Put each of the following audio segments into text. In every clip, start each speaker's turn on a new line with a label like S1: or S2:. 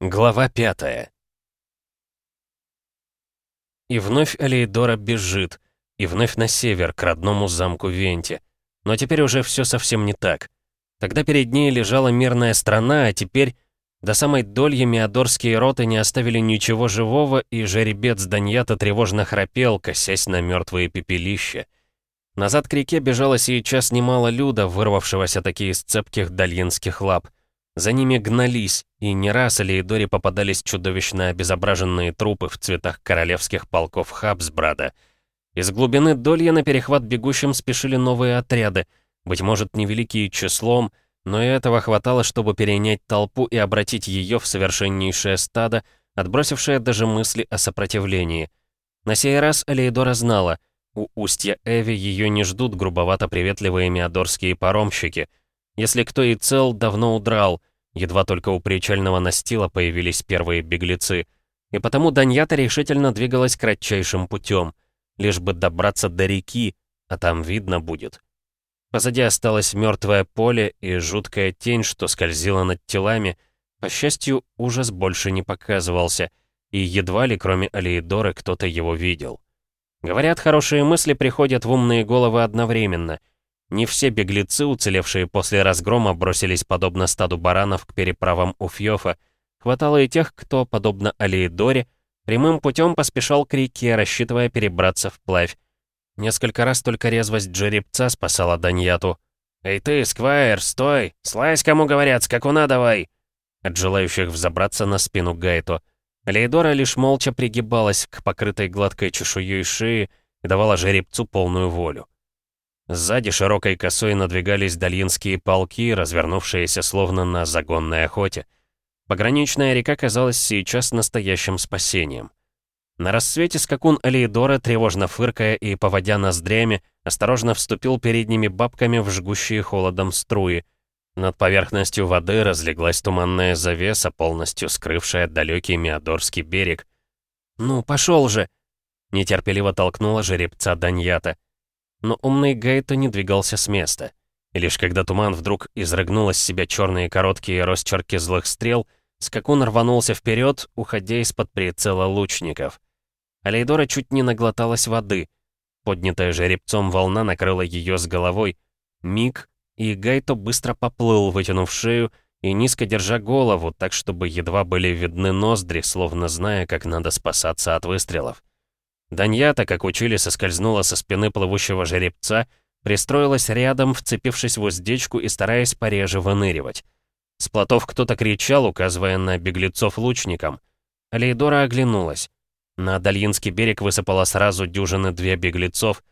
S1: Глава пятая. И вновь Алейдора бежит, и вновь на север, к родному замку Венти. Но теперь уже все совсем не так. Тогда перед ней лежала мирная страна, а теперь до самой дольи миадорские роты не оставили ничего живого, и жеребец Даньята тревожно храпел, косясь на мертвые пепелища. Назад к реке бежало сейчас немало люда, вырвавшегося такие из цепких дальинских лап. За ними гнались, и не раз Алиэдоре попадались чудовищно обезображенные трупы в цветах королевских полков Хабсбрада. Из глубины Долья на перехват бегущим спешили новые отряды, быть может, невеликие числом, но и этого хватало, чтобы перенять толпу и обратить ее в совершеннейшее стадо, отбросившее даже мысли о сопротивлении. На сей раз Алиэдора знала, у устья Эви ее не ждут грубовато-приветливые миадорские паромщики — если кто и цел, давно удрал. Едва только у причального настила появились первые беглецы. И потому Даньята решительно двигалась кратчайшим путем. Лишь бы добраться до реки, а там видно будет. Позади осталось мертвое поле и жуткая тень, что скользила над телами. По счастью, ужас больше не показывался, и едва ли, кроме Алиедоры, кто-то его видел. Говорят, хорошие мысли приходят в умные головы одновременно — не все беглецы, уцелевшие после разгрома, бросились подобно стаду баранов к переправам Уфьёфа. Хватало и тех, кто, подобно Алиедоре, прямым путем поспешал к реке, рассчитывая перебраться вплавь. Несколько раз только резвость жеребца спасала Даньяту. «Эй ты, Сквайр, стой! Слазь, кому говорят, скакуна давай!» От желающих взобраться на спину Гайто. Алиедора лишь молча пригибалась к покрытой гладкой чешуей шеи и давала жеребцу полную волю. Сзади широкой косой надвигались дальинские полки, развернувшиеся словно на загонной охоте. Пограничная река казалась сейчас настоящим спасением. На рассвете скакун Алиедора, тревожно фыркая и поводя ноздрями, осторожно вступил передними бабками в жгущие холодом струи. Над поверхностью воды разлеглась туманная завеса, полностью скрывшая далекий Миадорский берег. «Ну, пошел же!» Нетерпеливо толкнула жеребца Даньята но умный Гайто не двигался с места. И лишь когда туман вдруг изрыгнул из себя черные короткие росчерки злых стрел, скакун рванулся вперед, уходя из-под прицела лучников. Алейдора чуть не наглоталась воды. Поднятая жеребцом волна накрыла ее с головой. Миг, и Гайто быстро поплыл, вытянув шею, и низко держа голову, так чтобы едва были видны ноздри, словно зная, как надо спасаться от выстрелов. Даньята, как учили, соскользнула со спины плывущего жеребца, пристроилась рядом, вцепившись в уздечку и стараясь пореже выныривать. С плотов кто-то кричал, указывая на беглецов лучникам. Алейдора оглянулась. На Дальинский берег высыпала сразу дюжины две беглецов.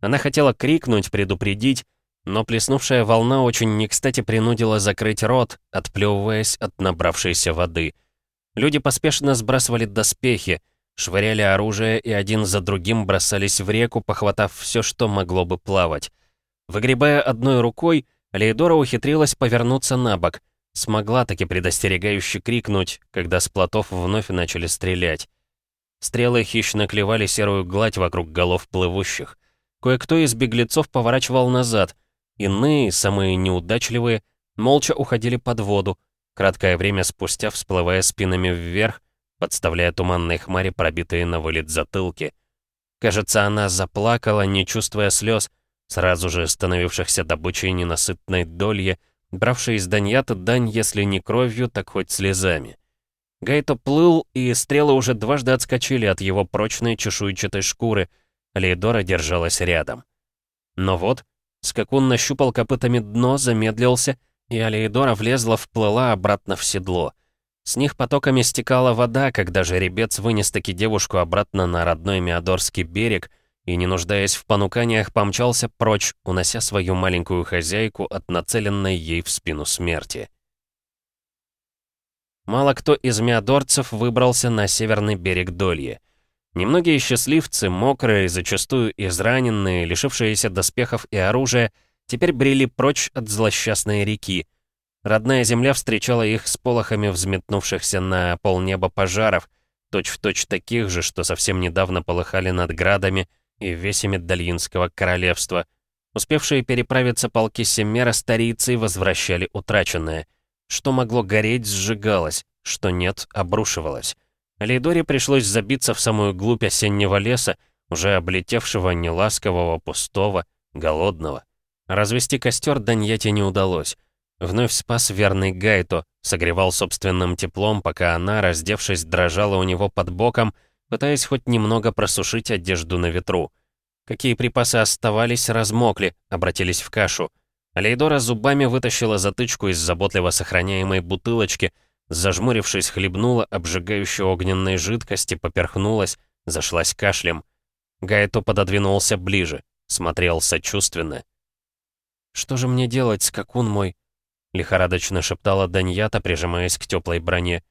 S1: Она хотела крикнуть, предупредить, но плеснувшая волна очень не кстати принудила закрыть рот, отплевываясь от набравшейся воды. Люди поспешно сбрасывали доспехи, швыряли оружие и один за другим бросались в реку, похватав все, что могло бы плавать. Выгребая одной рукой, Лейдора ухитрилась повернуться на бок, смогла таки предостерегающе крикнуть, когда с плотов вновь начали стрелять. Стрелы хищно клевали серую гладь вокруг голов плывущих. Кое-кто из беглецов поворачивал назад, иные, самые неудачливые, молча уходили под воду, краткое время спустя всплывая спинами вверх, подставляя туманной хмари пробитые на вылет затылки. Кажется, она заплакала, не чувствуя слез, сразу же становившихся добычей ненасытной долье, бравшей из Даньята дань, если не кровью, так хоть слезами. Гайто плыл, и стрелы уже дважды отскочили от его прочной чешуйчатой шкуры, Лейдора держалась рядом. Но вот, скакун нащупал копытами дно, замедлился, и Алейдора влезла, вплыла обратно в седло. С них потоками стекала вода, когда жеребец вынес таки девушку обратно на родной Миадорский берег и, не нуждаясь в понуканиях, помчался прочь, унося свою маленькую хозяйку от нацеленной ей в спину смерти. Мало кто из миадорцев выбрался на северный берег Долье. Немногие счастливцы, мокрые, зачастую израненные, лишившиеся доспехов и оружия, теперь брели прочь от злосчастной реки, Родная земля встречала их с полохами взметнувшихся на полнеба пожаров, точь-в-точь точь таких же, что совсем недавно полыхали над градами и весями Дальинского королевства. Успевшие переправиться полки Семера старицы возвращали утраченное. Что могло гореть, сжигалось, что нет, обрушивалось. Алейдоре пришлось забиться в самую глубь осеннего леса, уже облетевшего неласкового, пустого, голодного. Развести костер Даньяте не удалось. Вновь спас верный Гайто, согревал собственным теплом, пока она, раздевшись, дрожала у него под боком, пытаясь хоть немного просушить одежду на ветру. Какие припасы оставались, размокли, обратились в кашу. Алейдора зубами вытащила затычку из заботливо сохраняемой бутылочки, зажмурившись, хлебнула обжигающей огненной жидкости, поперхнулась, зашлась кашлем. Гайто пододвинулся ближе, смотрел сочувственно. «Что же мне делать, скакун мой?» — лихорадочно шептала Даньята, прижимаясь к теплой броне.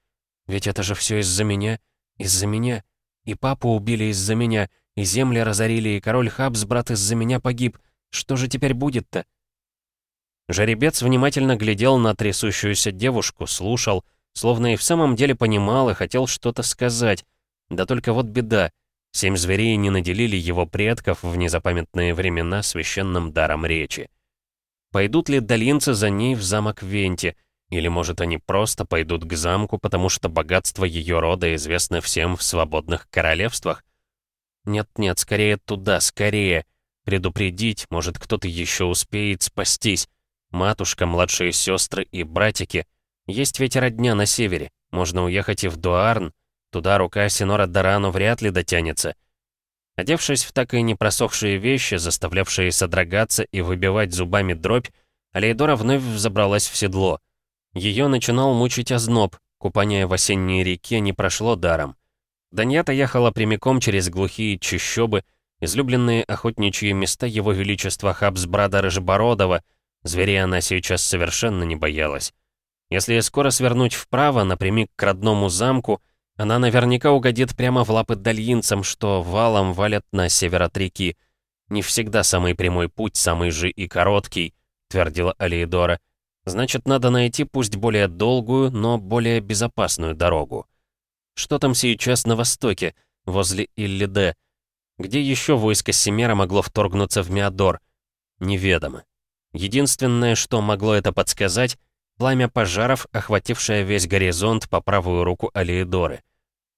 S1: «Ведь это же все из-за меня, из-за меня. И папу убили из-за меня, и земли разорили, и король Хабс, брат, из-за меня погиб. Что же теперь будет-то?» Жеребец внимательно глядел на трясущуюся девушку, слушал, словно и в самом деле понимал и хотел что-то сказать. Да только вот беда. Семь зверей не наделили его предков в незапамятные времена священным даром речи. Пойдут ли долинцы за ней в замок Венти? Или, может, они просто пойдут к замку, потому что богатство ее рода известно всем в свободных королевствах? Нет-нет, скорее туда, скорее. Предупредить, может, кто-то еще успеет спастись. Матушка, младшие сестры и братики. Есть ведь родня на севере. Можно уехать и в Дуарн. Туда рука Синора Дарану вряд ли дотянется. Одевшись в так и не просохшие вещи, заставлявшие содрогаться и выбивать зубами дробь, Алейдора вновь взобралась в седло. Ее начинал мучить озноб, купание в осенней реке не прошло даром. Даньята ехала прямиком через глухие чащобы, излюбленные охотничьи места его величества Хабсбрада Рыжебородова, зверей она сейчас совершенно не боялась. Если скоро свернуть вправо, напрямик к родному замку, она наверняка угодит прямо в лапы дальинцам, что валом валят на север от реки. Не всегда самый прямой путь, самый же и короткий, твердила Алиедора. Значит, надо найти пусть более долгую, но более безопасную дорогу. Что там сейчас на востоке, возле Иллиде? Где еще войско Семера могло вторгнуться в Миадор? Неведомо. Единственное, что могло это подсказать, пламя пожаров, охватившее весь горизонт по правую руку Алиедоры.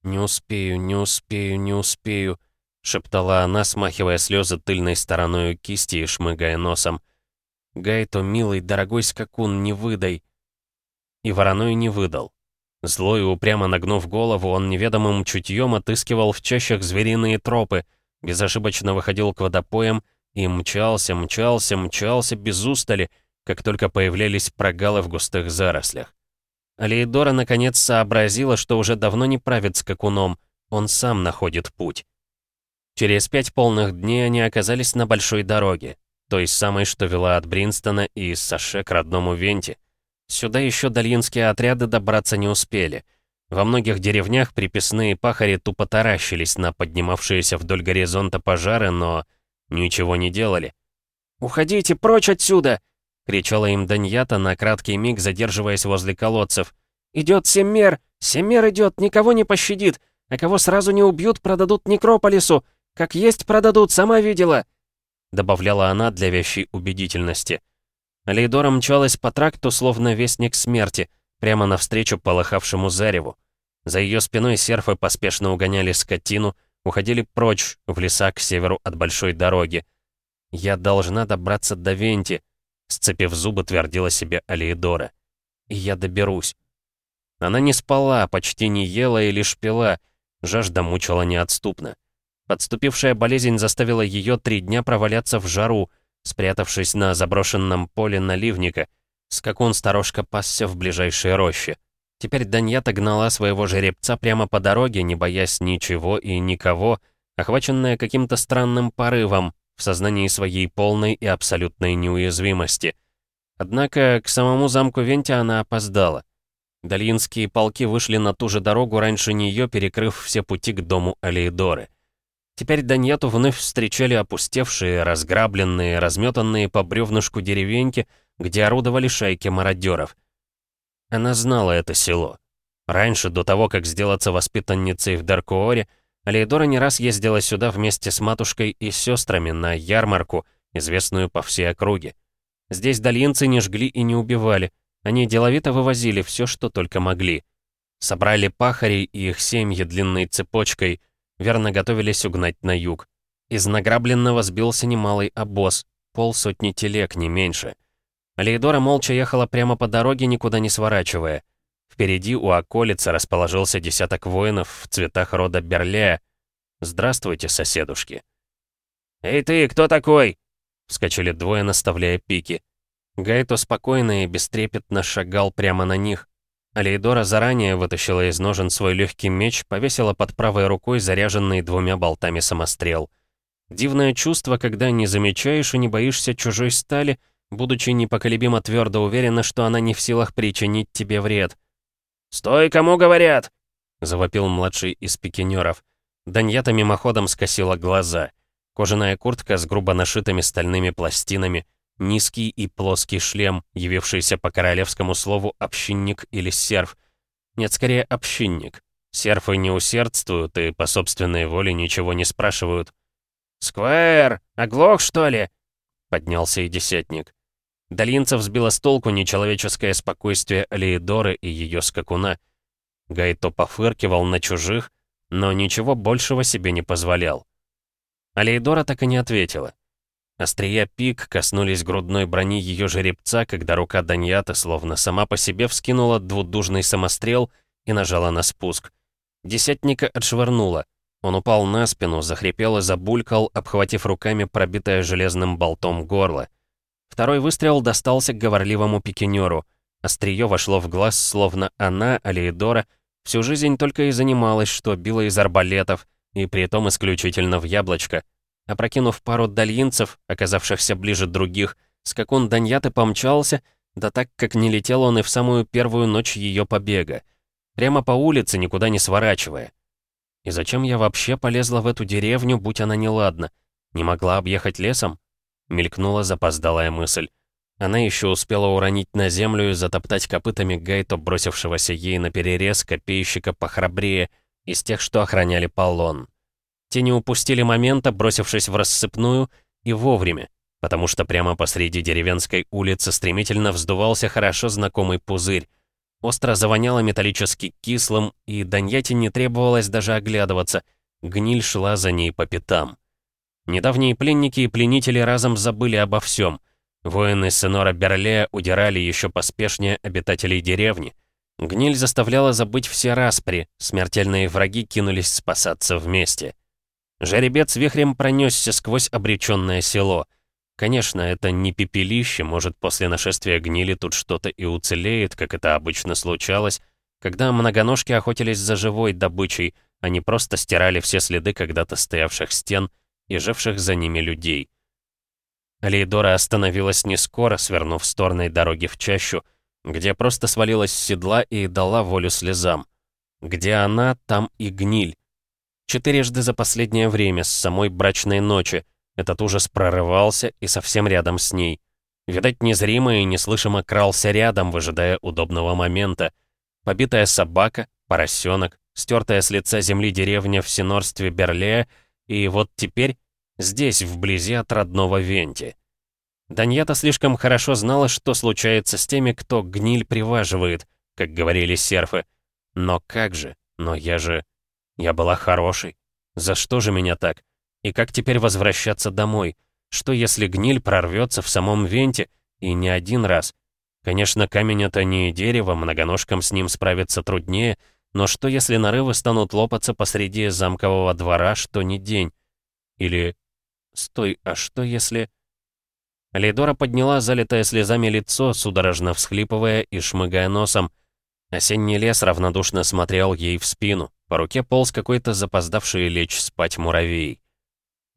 S1: «Не успею, не успею, не успею», — шептала она, смахивая слезы тыльной стороной кисти и шмыгая носом. «Гайто, милый, дорогой скакун, не выдай». И вороной не выдал. Злой и упрямо нагнув голову, он неведомым чутьем отыскивал в чащах звериные тропы, безошибочно выходил к водопоям и мчался, мчался, мчался без устали, как только появлялись прогалы в густых зарослях. Алейдора наконец сообразила, что уже давно не правит скакуном, он сам находит путь. Через пять полных дней они оказались на большой дороге, той самой, что вела от Бринстона и Саше к родному Венте. Сюда еще дальинские отряды добраться не успели. Во многих деревнях приписные пахари тупо таращились на поднимавшиеся вдоль горизонта пожары, но ничего не делали. «Уходите прочь отсюда!» — кричала им Даньята на краткий миг, задерживаясь возле колодцев. «Идет Семмер! Семмер идет, никого не пощадит! А кого сразу не убьют, продадут Некрополису! Как есть продадут, сама видела!» Добавляла она для вещей убедительности. Лейдора мчалась по тракту, словно вестник смерти, прямо навстречу полыхавшему зареву. За ее спиной серфы поспешно угоняли скотину, уходили прочь, в леса к северу от большой дороги. «Я должна добраться до Венти», Сцепив зубы, твердила себе Алиедора. «И я доберусь». Она не спала, почти не ела и лишь пила. Жажда мучила неотступно. Подступившая болезнь заставила ее три дня проваляться в жару, спрятавшись на заброшенном поле наливника. Скакун сторожка пасся в ближайшей роще. Теперь Даньята гнала своего жеребца прямо по дороге, не боясь ничего и никого, охваченная каким-то странным порывом, в сознании своей полной и абсолютной неуязвимости. Однако к самому замку Венти она опоздала. Дальинские полки вышли на ту же дорогу раньше нее, перекрыв все пути к дому Алейдоры. Теперь Даньяту вновь встречали опустевшие, разграбленные, разметанные по бревнышку деревеньки, где орудовали шайки мародеров. Она знала это село. Раньше, до того, как сделаться воспитанницей в Даркуоре, Алейдора не раз ездила сюда вместе с матушкой и сестрами на ярмарку, известную по всей округе. Здесь дальинцы не жгли и не убивали, они деловито вывозили все, что только могли. Собрали пахари и их семьи длинной цепочкой, верно готовились угнать на юг. Из награбленного сбился немалый обоз, полсотни телег, не меньше. Лейдора молча ехала прямо по дороге, никуда не сворачивая. Впереди у околицы расположился десяток воинов в цветах рода Берлея. «Здравствуйте, соседушки».
S2: «Эй ты, кто такой?»
S1: Вскочили двое, наставляя пики. Гайто спокойно и бестрепетно шагал прямо на них. Алейдора заранее вытащила из ножен свой легкий меч, повесила под правой рукой заряженный двумя болтами самострел. Дивное чувство, когда не замечаешь и не боишься чужой стали, будучи непоколебимо твердо уверена, что она не в силах причинить тебе вред.
S2: «Стой, кому говорят!»
S1: — завопил младший из пикинеров. Даньята мимоходом скосила глаза. Кожаная куртка с грубо нашитыми стальными пластинами, низкий и плоский шлем, явившийся по королевскому слову «общинник» или «серф». Нет, скорее «общинник». Серфы не усердствуют и по собственной воле ничего не спрашивают.
S2: «Сквайр, оглох, что ли?»
S1: — поднялся и десятник. Долинцев сбило с толку нечеловеческое спокойствие Алеидоры и ее скакуна. Гайто пофыркивал на чужих, но ничего большего себе не позволял. Алеидора так и не ответила. Острия пик коснулись грудной брони ее жеребца, когда рука Даньята словно сама по себе вскинула двудужный самострел и нажала на спуск. Десятника отшвырнула. Он упал на спину, захрипел и забулькал, обхватив руками пробитое железным болтом горло. Второй выстрел достался говорливому пикинеру. Острие вошло в глаз, словно она, Алиедора, всю жизнь только и занималась, что била из арбалетов, и при этом исключительно в яблочко. Опрокинув пару дальинцев, оказавшихся ближе других, скакун Даньяты помчался, да так как не летел он и в самую первую ночь ее побега. Прямо по улице, никуда не сворачивая. И зачем я вообще полезла в эту деревню, будь она неладна? Не могла объехать лесом? Мелькнула запоздалая мысль. Она еще успела уронить на землю и затоптать копытами Гайто, бросившегося ей на перерез копейщика похрабрее, из тех, что охраняли полон. Те не упустили момента, бросившись в рассыпную, и вовремя, потому что прямо посреди деревенской улицы стремительно вздувался хорошо знакомый пузырь. Остро завоняло металлически кислым, и Даньяте не требовалось даже оглядываться. Гниль шла за ней по пятам. Недавние пленники и пленители разом забыли обо всем. Воины Сенора Берлея удирали еще поспешнее обитателей деревни. Гниль заставляла забыть все распри, смертельные враги кинулись спасаться вместе. Жеребец вихрем пронесся сквозь обреченное село. Конечно, это не пепелище, может, после нашествия гнили тут что-то и уцелеет, как это обычно случалось, когда многоножки охотились за живой добычей, а не просто стирали все следы когда-то стоявших стен — и живших за ними людей. Алейдора остановилась не скоро, свернув с торной дороги в чащу, где просто свалилась с седла и дала волю слезам. Где она, там и гниль. Четырежды за последнее время, с самой брачной ночи, этот ужас прорывался и совсем рядом с ней. Видать, незримо и неслышимо крался рядом, выжидая удобного момента. Побитая собака, поросенок, стертая с лица земли деревня в синорстве Берлея — и вот теперь здесь, вблизи от родного Венти. Даньята слишком хорошо знала, что случается с теми, кто гниль приваживает, как говорили серфы. Но как же? Но я же... Я была хорошей. За что же меня так? И как теперь возвращаться домой? Что если гниль прорвется в самом Венте, и не один раз? Конечно, камень это не дерево, многоножкам с ним справиться труднее, но что если нарывы станут лопаться посреди замкового двора, что ни день? Или... Стой, а что если... Лейдора подняла залитое слезами лицо, судорожно всхлипывая и шмыгая носом. Осенний лес равнодушно смотрел ей в спину. По руке полз какой-то запоздавший лечь спать муравей.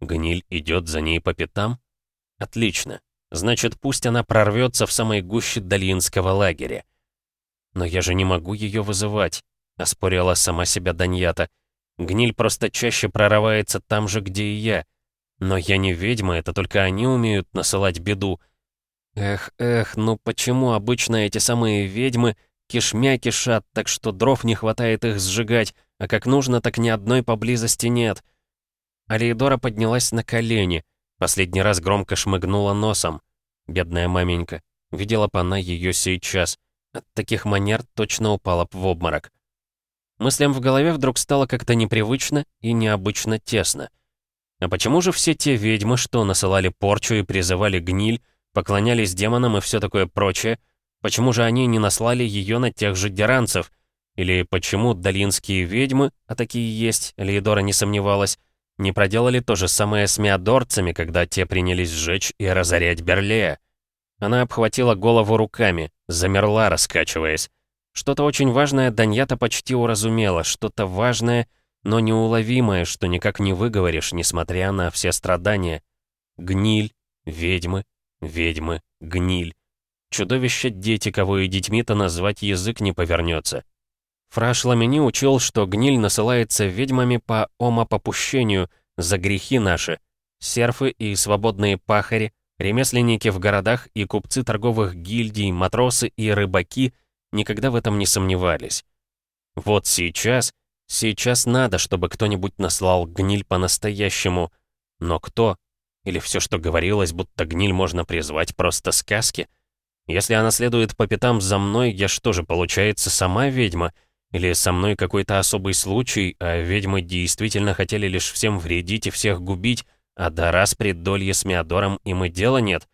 S1: Гниль идет за ней по пятам? Отлично. Значит, пусть она прорвется в самой гуще Долинского лагеря. Но я же не могу ее вызывать. — оспорила сама себя Даньята. «Гниль просто чаще прорывается там же, где и я. Но я не ведьма, это только они умеют насылать беду. Эх, эх, ну почему обычно эти самые ведьмы кишмя кишат, так что дров не хватает их сжигать, а как нужно, так ни одной поблизости нет?» Алиедора поднялась на колени, последний раз громко шмыгнула носом. Бедная маменька. Видела бы она ее сейчас. От таких манер точно упала б в обморок. Мыслям в голове вдруг стало как-то непривычно и необычно тесно. А почему же все те ведьмы, что насылали порчу и призывали гниль, поклонялись демонам и все такое прочее, почему же они не наслали ее на тех же деранцев? Или почему долинские ведьмы, а такие есть, Леидора не сомневалась, не проделали то же самое с миадорцами, когда те принялись сжечь и разорять Берлея? Она обхватила голову руками, замерла, раскачиваясь. Что-то очень важное Даньята почти уразумела, что-то важное, но неуловимое, что никак не выговоришь, несмотря на все страдания. Гниль, ведьмы, ведьмы, гниль. Чудовище дети, кого и детьми-то назвать язык не повернется. Фраш Ламини учил, что гниль насылается ведьмами по омопопущению за грехи наши. Серфы и свободные пахари, ремесленники в городах и купцы торговых гильдий, матросы и рыбаки никогда в этом не сомневались. Вот сейчас, сейчас надо, чтобы кто-нибудь наслал гниль по-настоящему. Но кто? Или все, что говорилось, будто гниль можно призвать, просто сказки? Если она следует по пятам за мной, я что же, получается, сама ведьма — или со мной какой-то особый случай, а ведьмы действительно хотели лишь всем вредить и всех губить, а до раз преддолье с Миадором им и дела нет?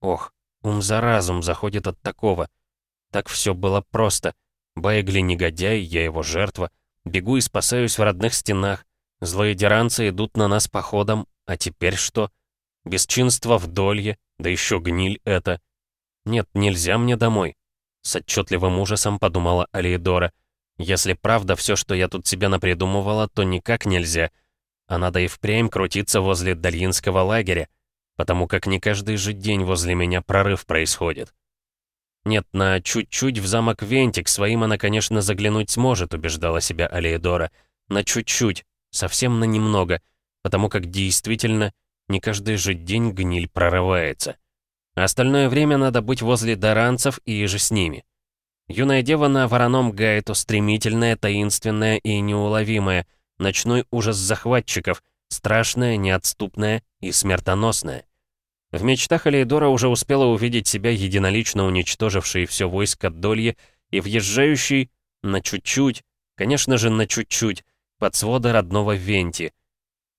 S1: Ох, ум за разум заходит от такого. Так все было просто. Байгли негодяй, я его жертва. Бегу и спасаюсь в родных стенах. Злые деранцы идут на нас походом, а теперь что? Бесчинство в долье, да еще гниль это. Нет, нельзя мне домой. С отчетливым ужасом подумала Алиедора. Если правда все, что я тут себе напридумывала, то никак нельзя. А надо и впрямь крутиться возле Дальинского лагеря, потому как не каждый же день возле меня прорыв происходит. Нет, на чуть-чуть в замок Вентик своим она, конечно, заглянуть сможет, убеждала себя Алиедора. На чуть-чуть, совсем на немного, потому как действительно не каждый же день гниль прорывается. Остальное время надо быть возле даранцев и же с ними. Юная дева на вороном гайту, стремительная, таинственная и неуловимая, ночной ужас захватчиков, страшная, неотступная и смертоносная. В мечтах Алейдора уже успела увидеть себя единолично уничтожившей все войско Долье и въезжающий на чуть-чуть, конечно же, на чуть-чуть, под своды родного Венти.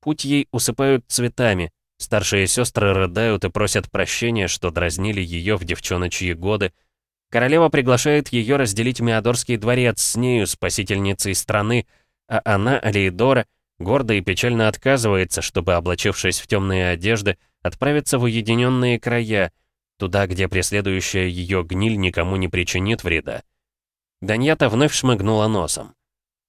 S1: Путь ей усыпают цветами, старшие сестры рыдают и просят прощения, что дразнили ее в девчоночьи годы, Королева приглашает ее разделить Миадорский дворец с нею, спасительницей страны, а она, Алиедора, гордо и печально отказывается, чтобы, облачившись в темные одежды, отправиться в уединенные края, туда, где преследующая ее гниль никому не причинит вреда. Даньята вновь шмыгнула носом.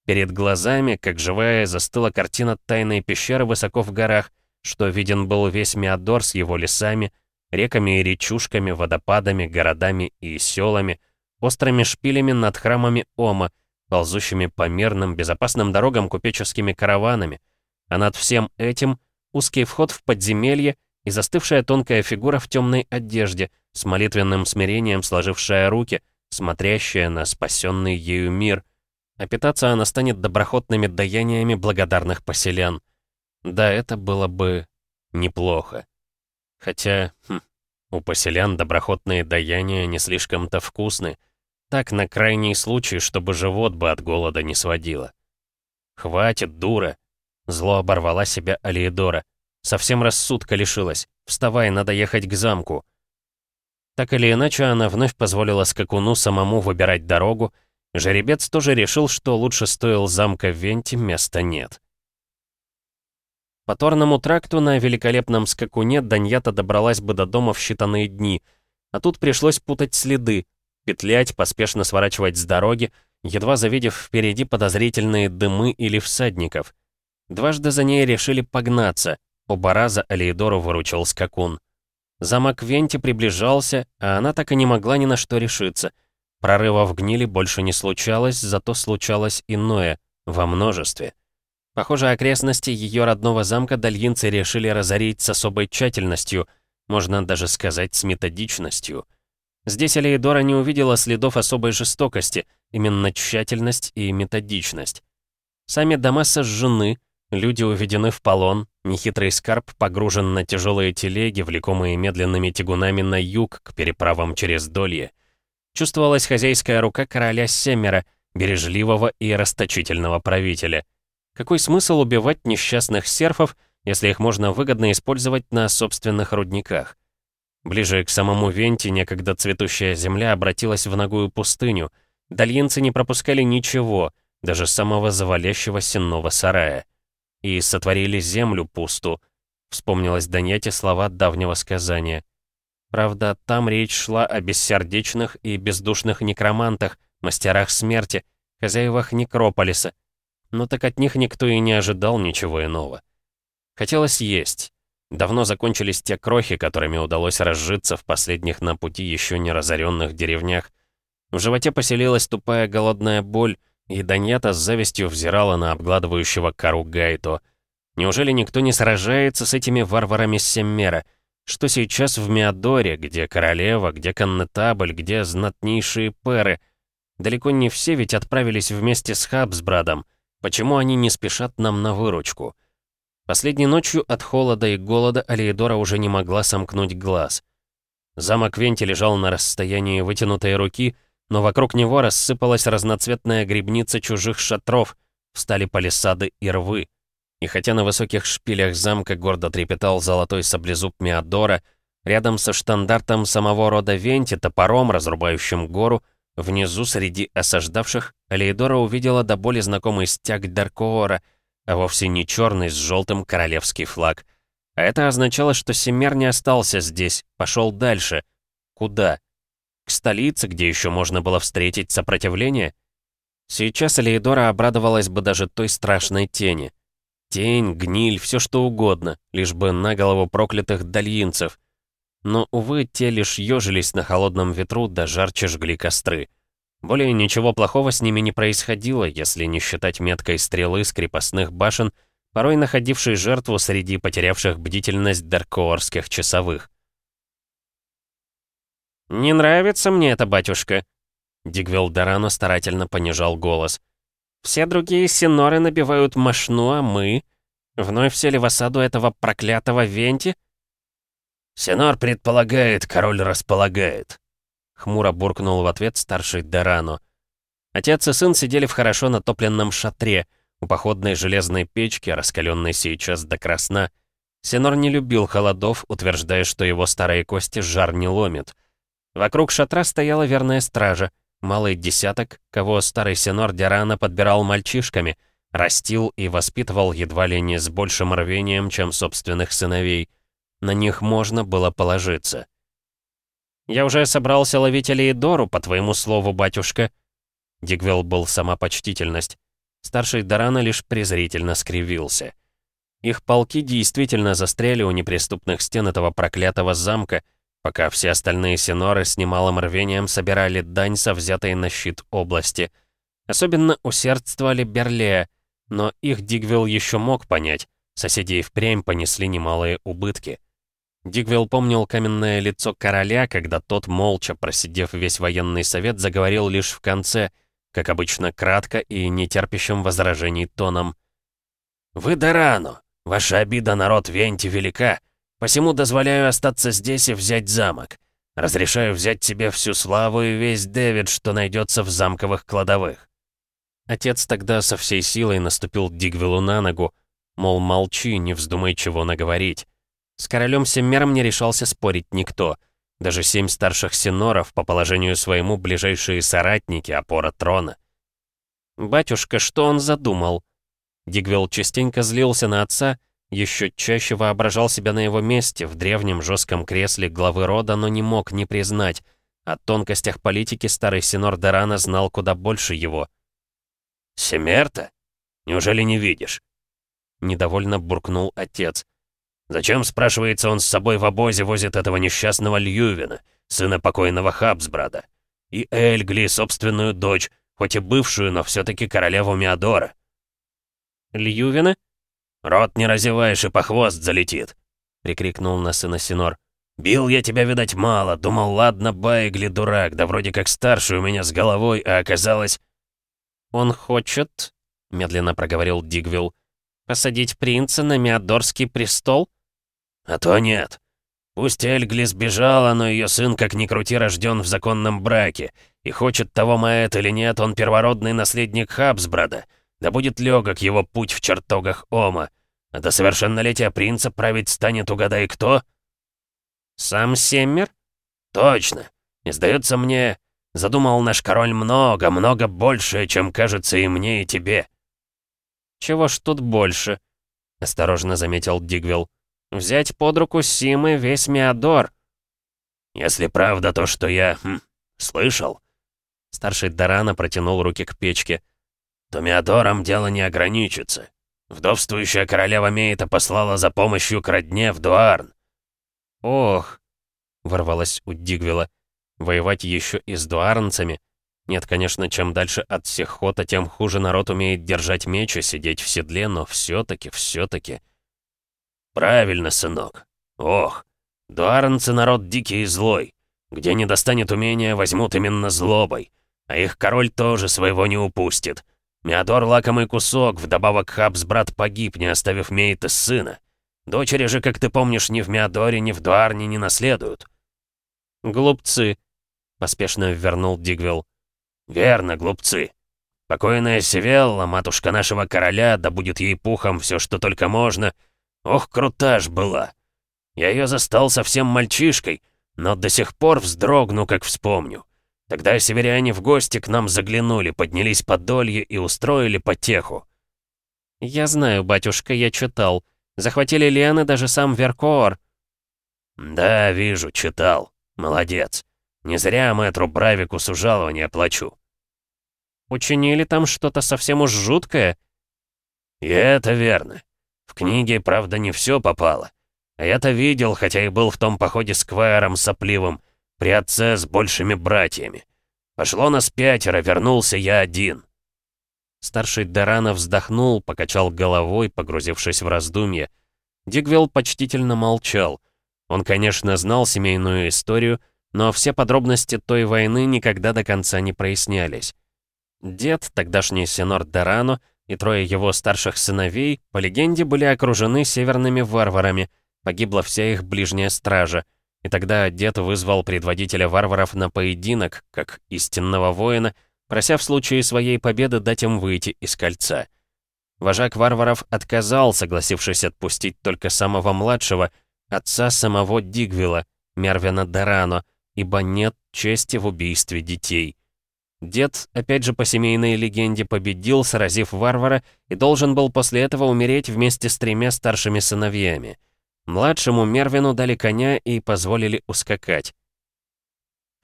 S1: Перед глазами, как живая, застыла картина тайной пещеры высоко в горах, что виден был весь Миадор с его лесами, реками и речушками, водопадами, городами и селами, острыми шпилями над храмами Ома, ползущими по мирным, безопасным дорогам купеческими караванами, а над всем этим узкий вход в подземелье и застывшая тонкая фигура в темной одежде, с молитвенным смирением сложившая руки, смотрящая на спасенный ею мир. А питаться она станет доброхотными даяниями благодарных поселян. Да, это было бы неплохо. Хотя, хм, у поселян доброхотные даяния не слишком-то вкусны. Так, на крайний случай, чтобы живот бы от голода не сводило. «Хватит, дура!» Зло оборвала себя Алиедора. Совсем рассудка лишилась. «Вставай, надо ехать к замку». Так или иначе, она вновь позволила скакуну самому выбирать дорогу. Жеребец тоже решил, что лучше стоил замка в Венте, места нет. По Торному тракту на великолепном скакуне Даньята добралась бы до дома в считанные дни, а тут пришлось путать следы, петлять, поспешно сворачивать с дороги, едва завидев впереди подозрительные дымы или всадников. Дважды за ней решили погнаться, оба раза Алиедору выручил скакун. Замок Венти приближался, а она так и не могла ни на что решиться. Прорыва в гнили больше не случалось, зато случалось иное, во множестве. Похоже, окрестности ее родного замка дальинцы решили разорить с особой тщательностью, можно даже сказать, с методичностью. Здесь Алейдора не увидела следов особой жестокости, именно тщательность и методичность. Сами дома сожжены, люди уведены в полон, нехитрый скарб погружен на тяжелые телеги, влекомые медленными тягунами на юг к переправам через Долье. Чувствовалась хозяйская рука короля Семера, бережливого и расточительного правителя. Какой смысл убивать несчастных серфов, если их можно выгодно использовать на собственных рудниках? Ближе к самому Венте некогда цветущая земля обратилась в ногую пустыню. Дальинцы не пропускали ничего, даже самого завалящего сенного сарая. И сотворили землю пусту. Вспомнилась Даньяте слова давнего сказания. Правда, там речь шла о бессердечных и бездушных некромантах, мастерах смерти, хозяевах некрополиса. Но так от них никто и не ожидал ничего иного. Хотелось есть. Давно закончились те крохи, которыми удалось разжиться в последних на пути еще не разоренных деревнях. В животе поселилась тупая голодная боль, и Даньята с завистью взирала на обгладывающего кору Гайто. Неужели никто не сражается с этими варварами Семмера? Что сейчас в Миадоре, где королева, где коннетабль, где знатнейшие перы? Далеко не все ведь отправились вместе с Хабсбрадом. Почему они не спешат нам на выручку? Последней ночью от холода и голода Алиедора уже не могла сомкнуть глаз. Замок Венти лежал на расстоянии вытянутой руки, но вокруг него рассыпалась разноцветная грибница чужих шатров, встали палисады и рвы. И хотя на высоких шпилях замка гордо трепетал золотой саблезуб Миадора, рядом со штандартом самого рода Венти, топором, разрубающим гору, внизу среди осаждавших, Алиедора увидела до боли знакомый стяг Даркоора — а вовсе не черный с желтым королевский флаг. А это означало, что Семер не остался здесь, пошел дальше. Куда? К столице, где еще можно было встретить сопротивление? Сейчас Алиедора обрадовалась бы даже той страшной тени. Тень, гниль, все что угодно, лишь бы на голову проклятых дальинцев. Но, увы, те лишь ежились на холодном ветру, да жарче жгли костры. Более ничего плохого с ними не происходило, если не считать меткой стрелы с крепостных башен, порой находившей жертву среди потерявших бдительность даркоорских часовых. «Не нравится мне это, батюшка», — Дигвел Дорано старательно понижал голос. «Все другие синоры набивают мошну, а мы...» Вновь сели в осаду этого проклятого Венти?
S2: Синор предполагает, король располагает.
S1: Хмуро буркнул в ответ старший Дерано. Отец и сын сидели в хорошо натопленном шатре, у походной железной печки, раскаленной сейчас до красна. Сенор не любил холодов, утверждая, что его старые кости жар не ломит. Вокруг шатра стояла верная стража, малый десяток, кого старый Сенор Дерано подбирал мальчишками, растил и воспитывал едва ли не с большим рвением, чем собственных сыновей. На них можно было положиться. «Я уже собрался ловить Алиедору, по твоему слову, батюшка». Дигвелл был сама почтительность. Старший Дорана лишь презрительно скривился. Их полки действительно застряли у неприступных стен этого проклятого замка, пока все остальные синоры с немалым рвением собирали дань со взятой на щит области. Особенно усердствовали Берлея, но их Дигвилл еще мог понять. Соседи и впрямь понесли немалые убытки. Дигвилл помнил каменное лицо короля, когда тот, молча просидев весь военный совет, заговорил лишь в конце, как обычно, кратко и нетерпящим возражений тоном. «Вы Дорану! Ваша обида, народ Венти, велика, посему дозволяю остаться здесь и взять замок. Разрешаю взять себе всю славу и весь Дэвид, что найдется в замковых кладовых». Отец тогда со всей силой наступил Дигвиллу на ногу, мол, молчи, не вздумай чего наговорить. С королем Семмером не решался спорить никто. Даже семь старших сеноров, по положению своему ближайшие соратники, опора трона. «Батюшка, что он задумал?» Дигвелл частенько злился на отца, еще чаще воображал себя на его месте, в древнем жестком кресле главы рода, но не мог не признать. О тонкостях политики старый сенор Дорана знал куда больше его.
S2: «Семерта? Неужели не видишь?»
S1: Недовольно буркнул отец.
S2: Зачем, спрашивается, он с собой в обозе возит этого несчастного Льювина, сына покойного Хабсбрада? И Эльгли, собственную дочь, хоть и бывшую, но все-таки королеву Миадора.
S1: «Льювина?»
S2: «Рот не разеваешь и по хвост залетит», — прикрикнул на сына Синор. «Бил я тебя, видать, мало. Думал, ладно, Байгли дурак, да вроде как старший у меня с головой, а оказалось...»
S1: «Он хочет», — медленно проговорил Дигвилл, «посадить принца на Миадорский престол?»
S2: А то нет. Пусть Эльгли сбежала, но ее сын, как ни крути, рожден в законном браке. И хочет того Маэт или нет, он первородный наследник Хабсбрада. Да будет легок его путь в чертогах Ома. А до совершеннолетия принца править станет угадай кто?
S1: Сам Семмер?
S2: Точно. И сдается мне, задумал наш король много, много больше, чем кажется и мне, и тебе.
S1: Чего ж тут больше? Осторожно заметил Дигвилл. Взять под руку Симы весь Миадор.
S2: Если правда то, что я... Хм, слышал.
S1: Старший Дарана протянул руки к печке.
S2: То Миадором дело не ограничится. Вдовствующая королева Мейта послала за помощью к родне в Дуарн.
S1: «Ох!» — ворвалась у Дигвила. «Воевать еще и с дуарнцами? Нет, конечно, чем дальше от Сихота, тем хуже народ умеет держать меч и сидеть в седле, но все-таки, все-таки...»
S2: «Правильно, сынок. Ох, дуарнцы народ дикий и злой. Где не достанет умения, возьмут именно злобой. А их король тоже своего не упустит. Миадор — лакомый кусок, вдобавок Хабс брат погиб, не оставив Мейта сына. Дочери же, как ты помнишь, ни в Миадоре, ни в Дуарне не наследуют».
S1: «Глупцы», — поспешно вернул Дигвилл.
S2: «Верно, глупцы. Покойная Севелла, матушка нашего короля, да будет ей пухом все, что только можно. Ох, крутаж была. Я ее застал совсем мальчишкой, но до сих пор вздрогну, как вспомню. Тогда северяне в гости к нам заглянули, поднялись подолье и устроили потеху.
S1: «Я знаю, батюшка, я читал. Захватили Лианы даже сам Веркоор».
S2: «Да, вижу, читал. Молодец. Не зря мэтру Бравику с жалования плачу».
S1: «Учинили там что-то совсем уж жуткое?»
S2: «И это верно. В книге, правда, не все попало. А я-то видел, хотя и был в том походе с Квайером сопливым, при отце с большими братьями. Пошло нас пятеро, вернулся я один».
S1: Старший Дорана вздохнул, покачал головой, погрузившись в раздумье. Дигвелл почтительно молчал. Он, конечно, знал семейную историю, но все подробности той войны никогда до конца не прояснялись. Дед, тогдашний сенор Дорано, и трое его старших сыновей, по легенде, были окружены северными варварами, погибла вся их ближняя стража, и тогда дед вызвал предводителя варваров на поединок, как истинного воина, прося в случае своей победы дать им выйти из кольца. Вожак варваров отказал, согласившись отпустить только самого младшего, отца самого Дигвила, Мервина Дорано, ибо нет чести в убийстве детей. Дед, опять же по семейной легенде, победил, сразив варвара, и должен был после этого умереть вместе с тремя старшими сыновьями — Младшему Мервину дали коня и позволили ускакать.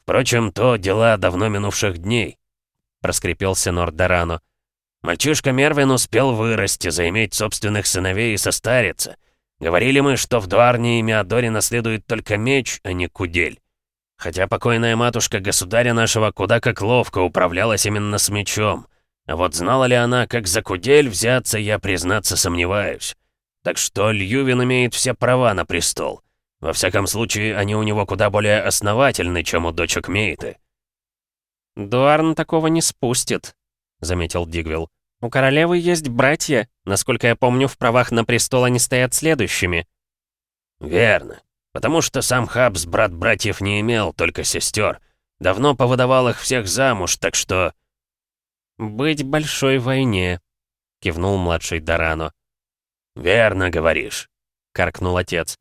S2: «Впрочем, то дела давно минувших дней», — проскрипел Сенор Дорано. «Мальчишка Мервин успел вырасти, заиметь собственных сыновей и состариться. Говорили мы, что в Дуарне и Миадоре наследует только меч, а не кудель. Хотя покойная матушка государя нашего куда как ловко управлялась именно с мечом. А вот знала ли она, как за кудель взяться, я, признаться, сомневаюсь. Так что Льювин имеет все права на престол. Во всяком случае, они у него куда более основательны, чем у дочек Мейты.
S1: «Дуарн такого не спустит», — заметил Дигвилл. «У королевы есть братья. Насколько я помню, в правах на престол они стоят следующими».
S2: «Верно. Потому что сам Хабс брат братьев не имел, только сестер. Давно повыдавал их всех замуж, так что...»
S1: «Быть большой войне», — кивнул младший Дорано.
S2: «Верно говоришь», —
S1: каркнул отец.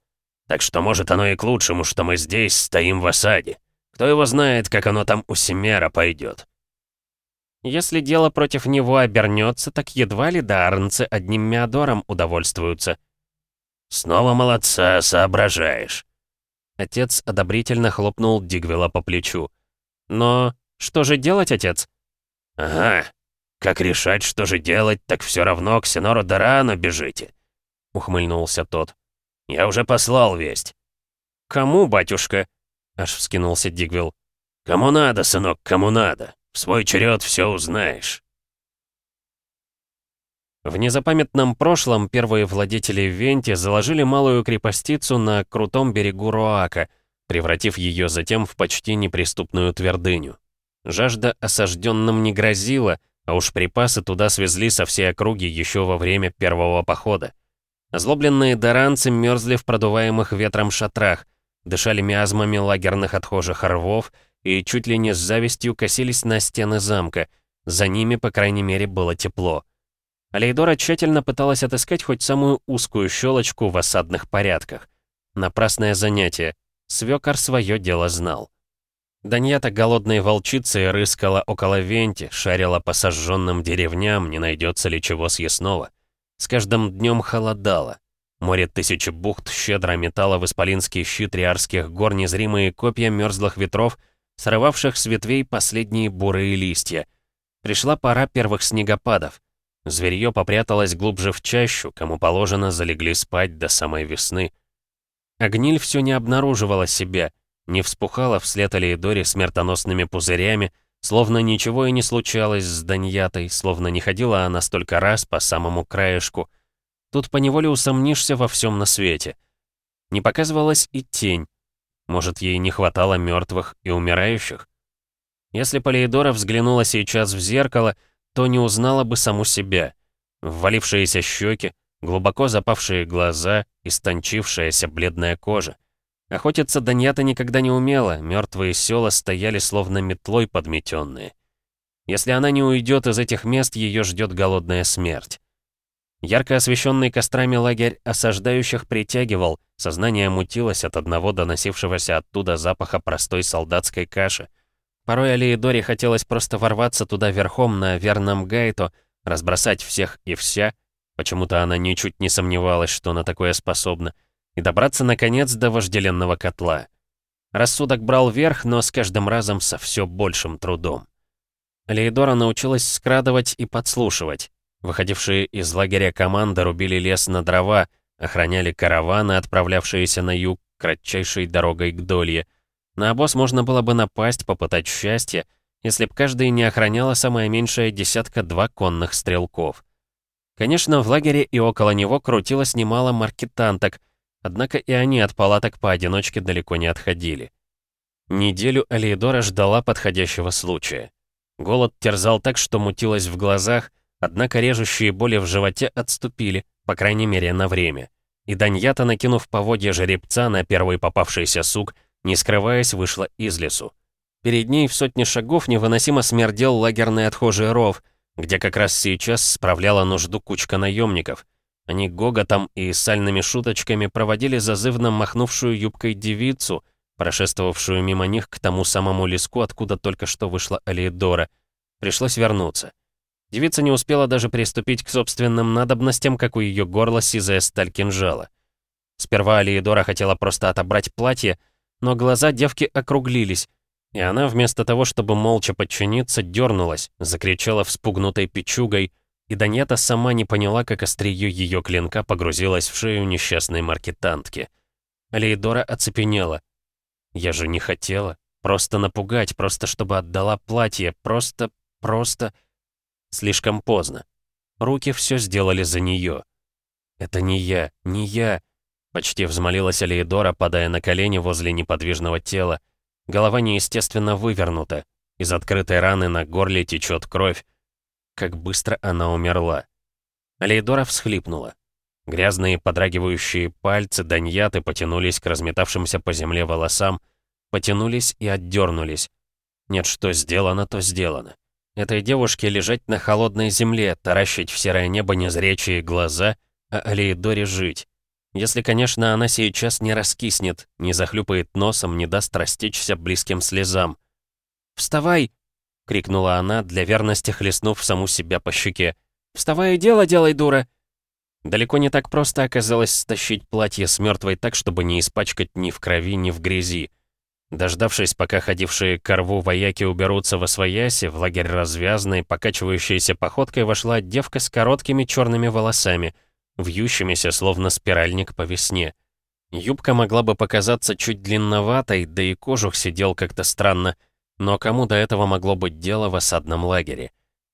S2: «Так что, может, оно и к лучшему, что мы здесь стоим в осаде. Кто его знает, как оно там у Семера пойдет».
S1: «Если дело против него обернется, так едва ли дарнцы одним Миадором удовольствуются».
S2: «Снова молодца, соображаешь».
S1: Отец одобрительно хлопнул Дигвела по плечу. «Но что же делать, отец?»
S2: «Ага, как решать, что же делать, так все равно к Синору Дорану бежите. — ухмыльнулся тот. «Я уже послал весть».
S1: «Кому, батюшка?» — аж вскинулся Дигвилл.
S2: «Кому надо, сынок, кому надо. В свой черед все узнаешь».
S1: В незапамятном прошлом первые владетели Венти заложили малую крепостицу на крутом берегу Роака, превратив ее затем в почти неприступную твердыню. Жажда осажденным не грозила, а уж припасы туда свезли со всей округи еще во время первого похода. Озлобленные даранцы мерзли в продуваемых ветром шатрах, дышали миазмами лагерных отхожих рвов и чуть ли не с завистью косились на стены замка. За ними, по крайней мере, было тепло. Алейдора тщательно пыталась отыскать хоть самую узкую щелочку в осадных порядках. Напрасное занятие. Свёкор свое дело знал. Даньята голодной волчицей рыскала около Венти, шарила по сожженным деревням, не найдется ли чего съестного. С каждым днем холодало. Море тысячи бухт щедро метало в исполинский щит Риарских гор незримые копья мерзлых ветров, срывавших с ветвей последние бурые листья. Пришла пора первых снегопадов. Зверье попряталось глубже в чащу, кому положено, залегли спать до самой весны. А гниль все не обнаруживала себя — не вспухала вслед Алиэдоре смертоносными пузырями, словно ничего и не случалось с Даньятой, словно не ходила она столько раз по самому краешку. Тут поневоле усомнишься во всем на свете. Не показывалась и тень. Может, ей не хватало мертвых и умирающих? Если Полиедора взглянула сейчас в зеркало, то не узнала бы саму себя. Ввалившиеся щеки, глубоко запавшие глаза, истончившаяся бледная кожа. Охотиться Даньята никогда не умела, мертвые села стояли словно метлой подметенные. Если она не уйдет из этих мест, ее ждет голодная смерть. Ярко освещенный кострами лагерь осаждающих притягивал, сознание мутилось от одного доносившегося оттуда запаха простой солдатской каши. Порой Алиедоре хотелось просто ворваться туда верхом на верном гайто, разбросать всех и вся, почему-то она ничуть не сомневалась, что на такое способна, и добраться, наконец, до вожделенного котла. Рассудок брал верх, но с каждым разом со все большим трудом. Леидора научилась скрадывать и подслушивать. Выходившие из лагеря команды рубили лес на дрова, охраняли караваны, отправлявшиеся на юг кратчайшей дорогой к Долье. На обоз можно было бы напасть, попытать счастье, если б каждый не охраняла самая меньшая десятка-два конных стрелков. Конечно, в лагере и около него крутилось немало маркетанток, Однако и они от палаток поодиночке далеко не отходили. Неделю Алиедора ждала подходящего случая. Голод терзал так, что мутилось в глазах, однако режущие боли в животе отступили, по крайней мере, на время. И Даньята, накинув поводья жеребца на первый попавшийся сук, не скрываясь, вышла из лесу. Перед ней в сотне шагов невыносимо смердел лагерный отхожий ров, где как раз сейчас справляла нужду кучка наемников — они гоготом и сальными шуточками проводили зазывно махнувшую юбкой девицу, прошествовавшую мимо них к тому самому леску, откуда только что вышла Алиедора. Пришлось вернуться. Девица не успела даже приступить к собственным надобностям, как у ее горла сизая сталь кинжала. Сперва Алиедора хотела просто отобрать платье, но глаза девки округлились, и она вместо того, чтобы молча подчиниться, дернулась, закричала вспугнутой печугой, и Даньята сама не поняла, как острие ее клинка погрузилось в шею несчастной маркетантки. Алейдора оцепенела. «Я же не хотела. Просто напугать, просто чтобы отдала платье, просто, просто...» Слишком поздно. Руки все сделали за нее. «Это не я, не я!» Почти взмолилась Алейдора, падая на колени возле неподвижного тела. Голова неестественно вывернута. Из открытой раны на горле течет кровь как быстро она умерла. Алейдора всхлипнула. Грязные подрагивающие пальцы Даньяты потянулись к разметавшимся по земле волосам, потянулись и отдернулись. Нет, что сделано, то сделано. Этой девушке лежать на холодной земле, таращить в серое небо незрячие глаза, а Алейдоре жить. Если, конечно, она сейчас не раскиснет, не захлюпает носом, не даст растечься близким слезам. «Вставай!» Крикнула она, для верности хлестнув саму себя по щеке. «Вставай и дело делай, дура!» Далеко не так просто оказалось стащить платье с мертвой так, чтобы не испачкать ни в крови, ни в грязи. Дождавшись, пока ходившие к рву вояки уберутся во свояси, в лагерь развязной, покачивающейся походкой вошла девка с короткими черными волосами, вьющимися, словно спиральник по весне. Юбка могла бы показаться чуть длинноватой, да и кожух сидел как-то странно — но кому до этого могло быть дело в осадном лагере?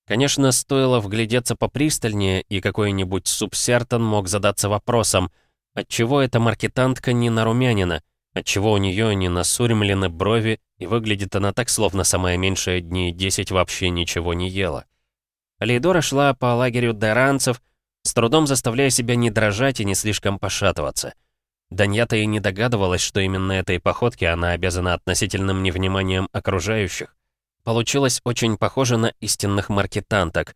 S1: Конечно, стоило вглядеться попристальнее, и какой-нибудь субсертон мог задаться вопросом, отчего эта маркетантка не нарумянина, отчего у нее не насуримлены брови, и выглядит она так, словно самая меньшая дней десять вообще ничего не ела. Лейдора шла по лагерю деранцев, с трудом заставляя себя не дрожать и не слишком пошатываться. Даньята и не догадывалась, что именно этой походке она обязана относительным невниманием окружающих. Получилось очень похоже на истинных маркетанток.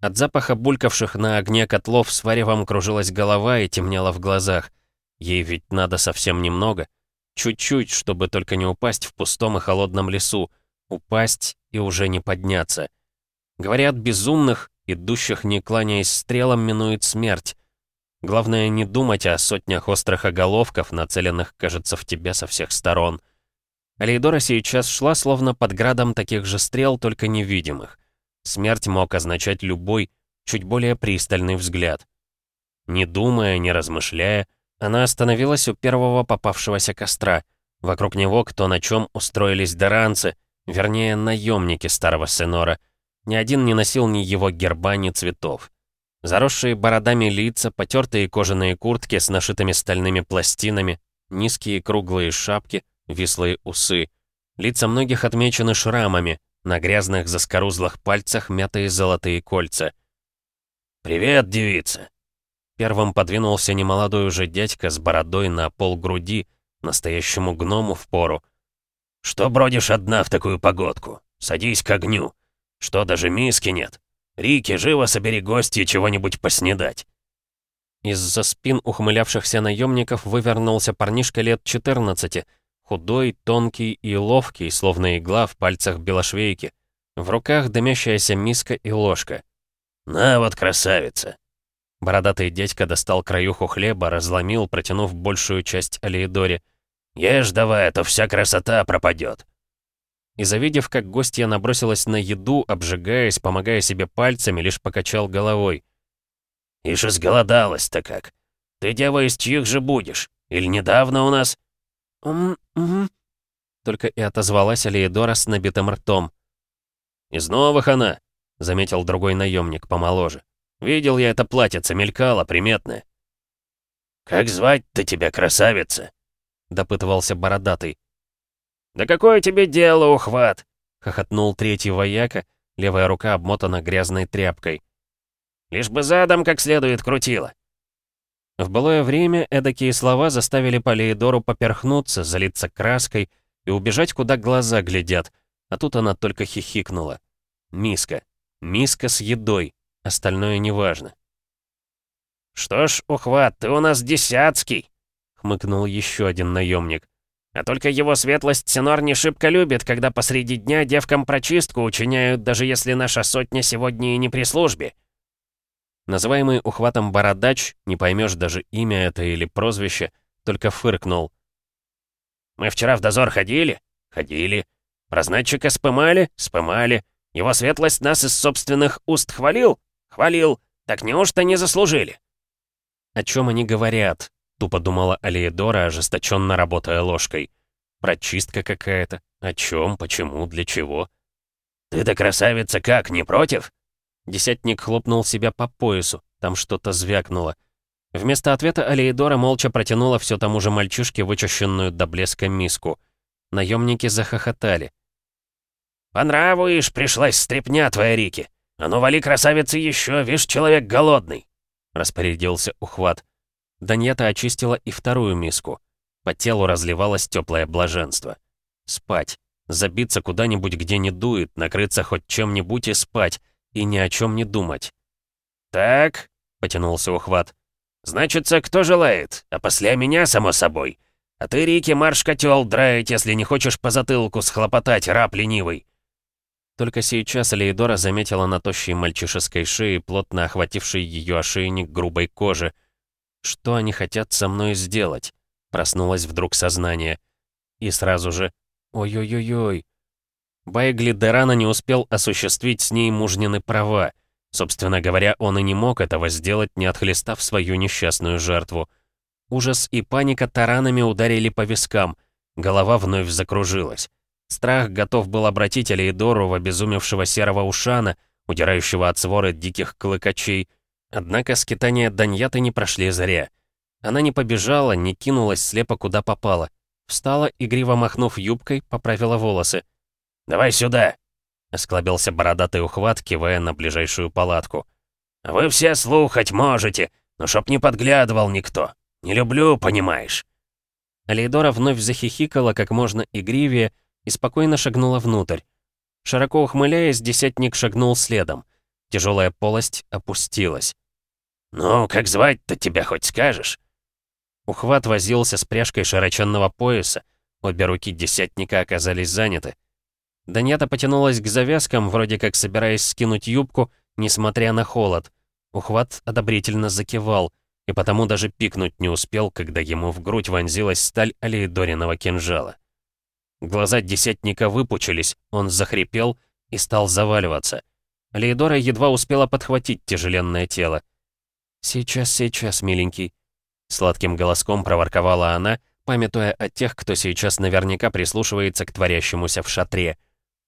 S1: От запаха булькавших на огне котлов с варевом кружилась голова и темнело в глазах. Ей ведь надо совсем немного. Чуть-чуть, чтобы только не упасть в пустом и холодном лесу. Упасть и уже не подняться. Говорят, безумных, идущих не кланяясь стрелам, минует смерть. Главное не думать о сотнях острых оголовков, нацеленных, кажется, в тебя со всех сторон. Алейдора сейчас шла словно под градом таких же стрел, только невидимых. Смерть мог означать любой, чуть более пристальный взгляд. Не думая, не размышляя, она остановилась у первого попавшегося костра. Вокруг него кто на чем устроились даранцы, вернее, наемники старого Сенора. Ни один не носил ни его герба, ни цветов. Заросшие бородами лица, потертые кожаные куртки с нашитыми стальными пластинами, низкие круглые шапки, вислые усы. Лица многих отмечены шрамами, на грязных заскорузлых пальцах мятые золотые кольца.
S2: «Привет, девица!»
S1: Первым подвинулся немолодой уже дядька с бородой на пол груди, настоящему гному в пору.
S2: «Что бродишь одна в такую погодку? Садись к огню. Что, даже миски нет? Рики, живо собери гости чего-нибудь поснедать!»
S1: Из-за спин ухмылявшихся наемников вывернулся парнишка лет 14, худой, тонкий и ловкий, словно игла в пальцах белошвейки. В руках дымящаяся миска и ложка.
S2: «На вот, красавица!»
S1: Бородатый дядька достал краюху хлеба, разломил, протянув большую часть Алиэдоре.
S2: «Ешь давай, а то вся красота пропадет!»
S1: И завидев, как гостья набросилась на еду, обжигаясь, помогая себе пальцами, лишь покачал головой.
S2: «Ишь, изголодалась-то как! Ты, дева, из чьих же будешь? Или недавно у нас...»
S1: «Ум, угу», только и отозвалась Алиедора с набитым ртом.
S2: «Из новых она», — заметил другой наемник помоложе. «Видел я это платьице, мелькало, приметное». «Как звать-то тебя, красавица?» — допытывался бородатый. «Да какое тебе дело, ухват?» — хохотнул третий вояка, левая рука обмотана грязной тряпкой. «Лишь бы задом как следует крутила».
S1: В былое время эдакие слова заставили Полеидору поперхнуться, залиться краской и убежать, куда глаза глядят, а тут она только хихикнула. Миска. Миска с едой. Остальное неважно.
S2: «Что ж, ухват, ты у нас десятский!» — хмыкнул еще один наемник. «А только его светлость Синор не шибко любит, когда посреди дня девкам прочистку учиняют, даже если наша сотня сегодня и не при службе».
S1: Называемый ухватом бородач, не поймешь даже имя это или прозвище, только фыркнул.
S2: «Мы вчера в дозор ходили? Ходили. Прознатчика спымали? Спымали. Его светлость нас из собственных уст хвалил? Хвалил. Так неужто не заслужили?»
S1: «О чем они говорят?» — тупо думала Алиедора, ожесточенно работая ложкой. «Прочистка какая-то. О чем, почему, для чего?»
S2: «Ты-то красавица как, не против?»
S1: Десятник хлопнул себя по поясу, там что-то звякнуло. Вместо ответа Алиедора молча протянула все тому же мальчишке вычищенную до блеска миску. Наемники захохотали.
S2: «По нраву, ишь, пришлась стрепня твоя, Рики. А ну вали, красавица, еще, видишь, человек голодный!»
S1: Распорядился ухват. Даньята очистила и вторую миску. По телу разливалось теплое блаженство. Спать. Забиться куда-нибудь, где не дует, накрыться хоть чем-нибудь и спать и ни о чем не думать.
S2: «Так», — потянулся ухват, — «значится, кто желает, а после меня, само собой. А ты, Рики, марш котел драить, если не хочешь по затылку схлопотать, раб ленивый».
S1: Только сейчас Леидора заметила на тощей мальчишеской шее, плотно охвативший ее ошейник грубой кожи. «Что они хотят со мной сделать?» Проснулось вдруг сознание. И сразу же «Ой-ой-ой-ой, Байгли Дерана не успел осуществить с ней мужнины права. Собственно говоря, он и не мог этого сделать, не отхлестав свою несчастную жертву. Ужас и паника таранами ударили по вискам. Голова вновь закружилась. Страх готов был обратить Алейдору в обезумевшего серого ушана, удирающего от своры диких клыкачей. Однако скитания Даньяты не прошли зря. Она не побежала, не кинулась слепо куда попала. Встала, игриво махнув юбкой, поправила волосы.
S2: «Давай сюда!» — осклабился бородатый ухват, кивая на ближайшую палатку. «Вы все слухать можете, но чтоб не подглядывал никто. Не люблю, понимаешь».
S1: Алейдора вновь захихикала как можно игривее и спокойно шагнула внутрь. Широко ухмыляясь, десятник шагнул следом. Тяжелая полость опустилась.
S2: «Ну, как звать-то тебя хоть скажешь?»
S1: Ухват возился с пряжкой широченного пояса. Обе руки десятника оказались заняты. Даньята потянулась к завязкам, вроде как собираясь скинуть юбку, несмотря на холод. Ухват одобрительно закивал, и потому даже пикнуть не успел, когда ему в грудь вонзилась сталь алиедориного кинжала. Глаза десятника выпучились, он захрипел и стал заваливаться. Алиедора едва успела подхватить тяжеленное тело. «Сейчас, сейчас, миленький», — сладким голоском проворковала она, памятуя о тех, кто сейчас наверняка прислушивается к творящемуся в шатре.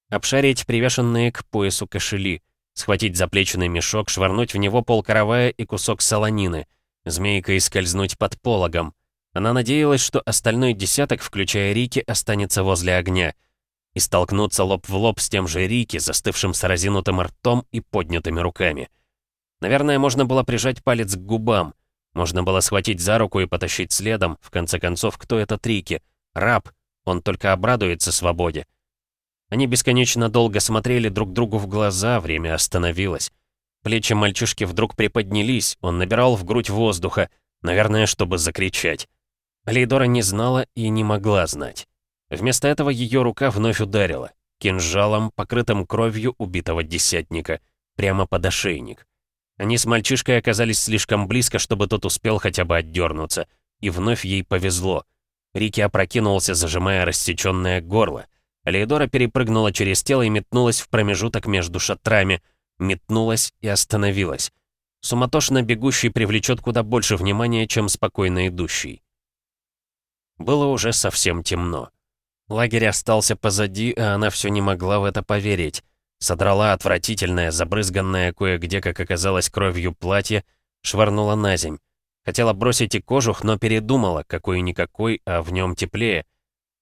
S1: Обшарить привешенные к поясу кошели, схватить заплеченный мешок, швырнуть в него полкоровая и кусок солонины, змейкой скользнуть под пологом. Она надеялась, что остальной десяток, включая Рики, останется возле огня. И столкнуться лоб в лоб с тем же Рики, застывшим с разинутым ртом и поднятыми руками. Наверное, можно было прижать палец к губам. Можно было схватить за руку и потащить следом. В конце концов, кто этот Рики? Раб. Он только обрадуется свободе. Они бесконечно долго смотрели друг другу в глаза, время остановилось. Плечи мальчишки вдруг приподнялись, он набирал в грудь воздуха, наверное, чтобы закричать. Лейдора не знала и не могла знать. Вместо этого ее рука вновь ударила, кинжалом, покрытым кровью убитого десятника, прямо под ошейник. Они с мальчишкой оказались слишком близко, чтобы тот успел хотя бы отдернуться, и вновь ей повезло. Рики опрокинулся, зажимая рассеченное горло — Алейдора перепрыгнула через тело и метнулась в промежуток между шатрами. Метнулась и остановилась. Суматошно бегущий привлечет куда больше внимания, чем спокойно идущий. Было уже совсем темно. Лагерь остался позади, а она все не могла в это поверить. Содрала отвратительное, забрызганное кое-где, как оказалось, кровью платье, швырнула на земь. Хотела бросить и кожух, но передумала, какой-никакой, а в нем теплее —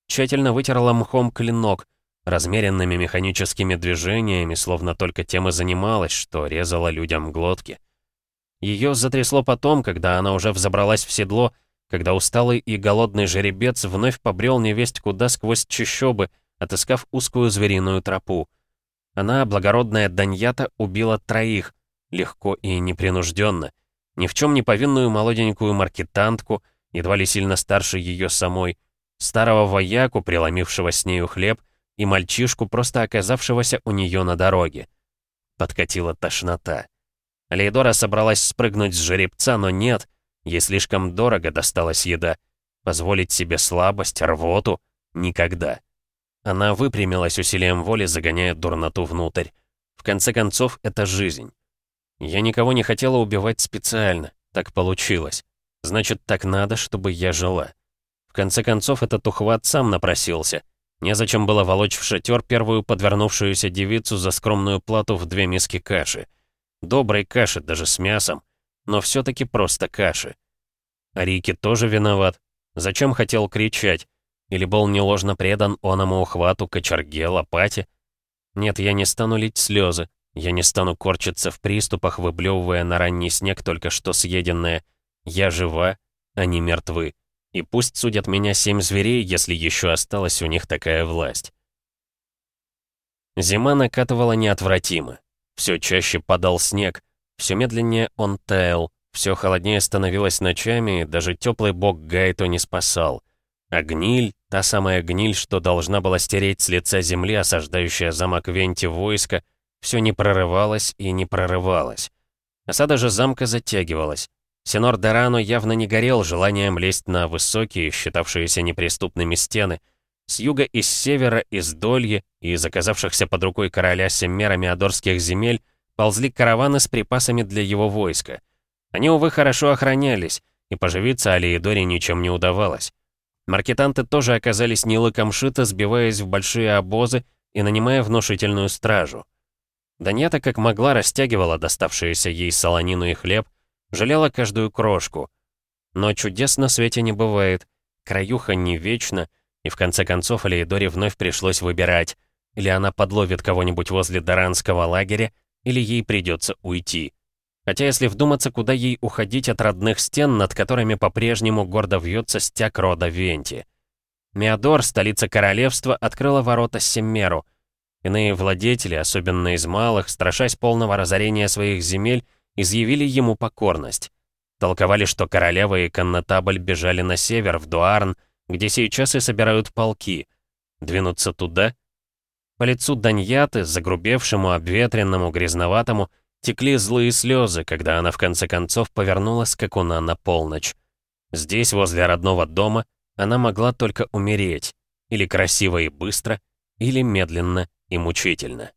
S1: Тщательно вытерла мхом клинок, размеренными механическими движениями, словно только тем и занималась, что резала людям глотки. Ее затрясло потом, когда она уже взобралась в седло, когда усталый и голодный жеребец вновь побрел невесть куда сквозь чащобы, отыскав узкую звериную тропу. Она, благородная Даньята, убила троих, легко и непринужденно. Ни в чем не повинную молоденькую маркетантку, едва ли сильно старше ее самой, старого вояку, преломившего с нею хлеб, и мальчишку, просто оказавшегося у нее на дороге. Подкатила тошнота. Лейдора собралась спрыгнуть с жеребца, но нет, ей слишком дорого досталась еда. Позволить себе слабость, рвоту — никогда. Она выпрямилась усилием воли, загоняя дурноту внутрь. В конце концов, это жизнь. Я никого не хотела убивать специально, так получилось. Значит, так надо, чтобы я жила конце концов, этот ухват сам напросился. Незачем было волочь в шатер первую подвернувшуюся девицу за скромную плату в две миски каши. Доброй каши, даже с мясом. Но все таки просто каши. А Рики тоже виноват. Зачем хотел кричать? Или был неложно предан оному ухвату, кочерге, лопате? Нет, я не стану лить слезы. Я не стану корчиться в приступах, выблевывая на ранний снег только что съеденное. Я жива, они мертвы. И пусть судят меня семь зверей, если еще осталась у них такая власть. Зима накатывала неотвратимо. Все чаще падал снег, все медленнее он таял, все холоднее становилось ночами, даже теплый бог Гайто не спасал. А гниль, та самая гниль, что должна была стереть с лица земли осаждающая замок Венти войска, все не прорывалось и не прорывалось. Осада же замка затягивалась. Сенор Дорано явно не горел желанием лезть на высокие, считавшиеся неприступными стены. С юга и с севера, из Дольи и из оказавшихся под рукой короля Семмера Миадорских земель ползли караваны с припасами для его войска. Они, увы, хорошо охранялись, и поживиться Алиедоре ничем не удавалось. Маркетанты тоже оказались не лыком сбиваясь в большие обозы и нанимая внушительную стражу. Даньята как могла растягивала доставшиеся ей солонину и хлеб, Жалела каждую крошку. Но чудес на свете не бывает. Краюха не вечна, и в конце концов Алеидоре вновь пришлось выбирать. Или она подловит кого-нибудь возле Даранского лагеря, или ей придется уйти. Хотя если вдуматься, куда ей уходить от родных стен, над которыми по-прежнему гордо вьется стяг рода Венти. Меодор, столица королевства, открыла ворота Семмеру. Иные владетели, особенно из малых, страшась полного разорения своих земель, изъявили ему покорность. Толковали, что королева и коннетабль бежали на север, в Дуарн, где сейчас и собирают полки. Двинуться туда? По лицу Даньяты, загрубевшему, обветренному, грязноватому, Текли злые слезы, когда она в конце концов повернула скакуна на полночь. Здесь, возле родного дома, она могла только умереть. Или красиво и быстро, или медленно и мучительно.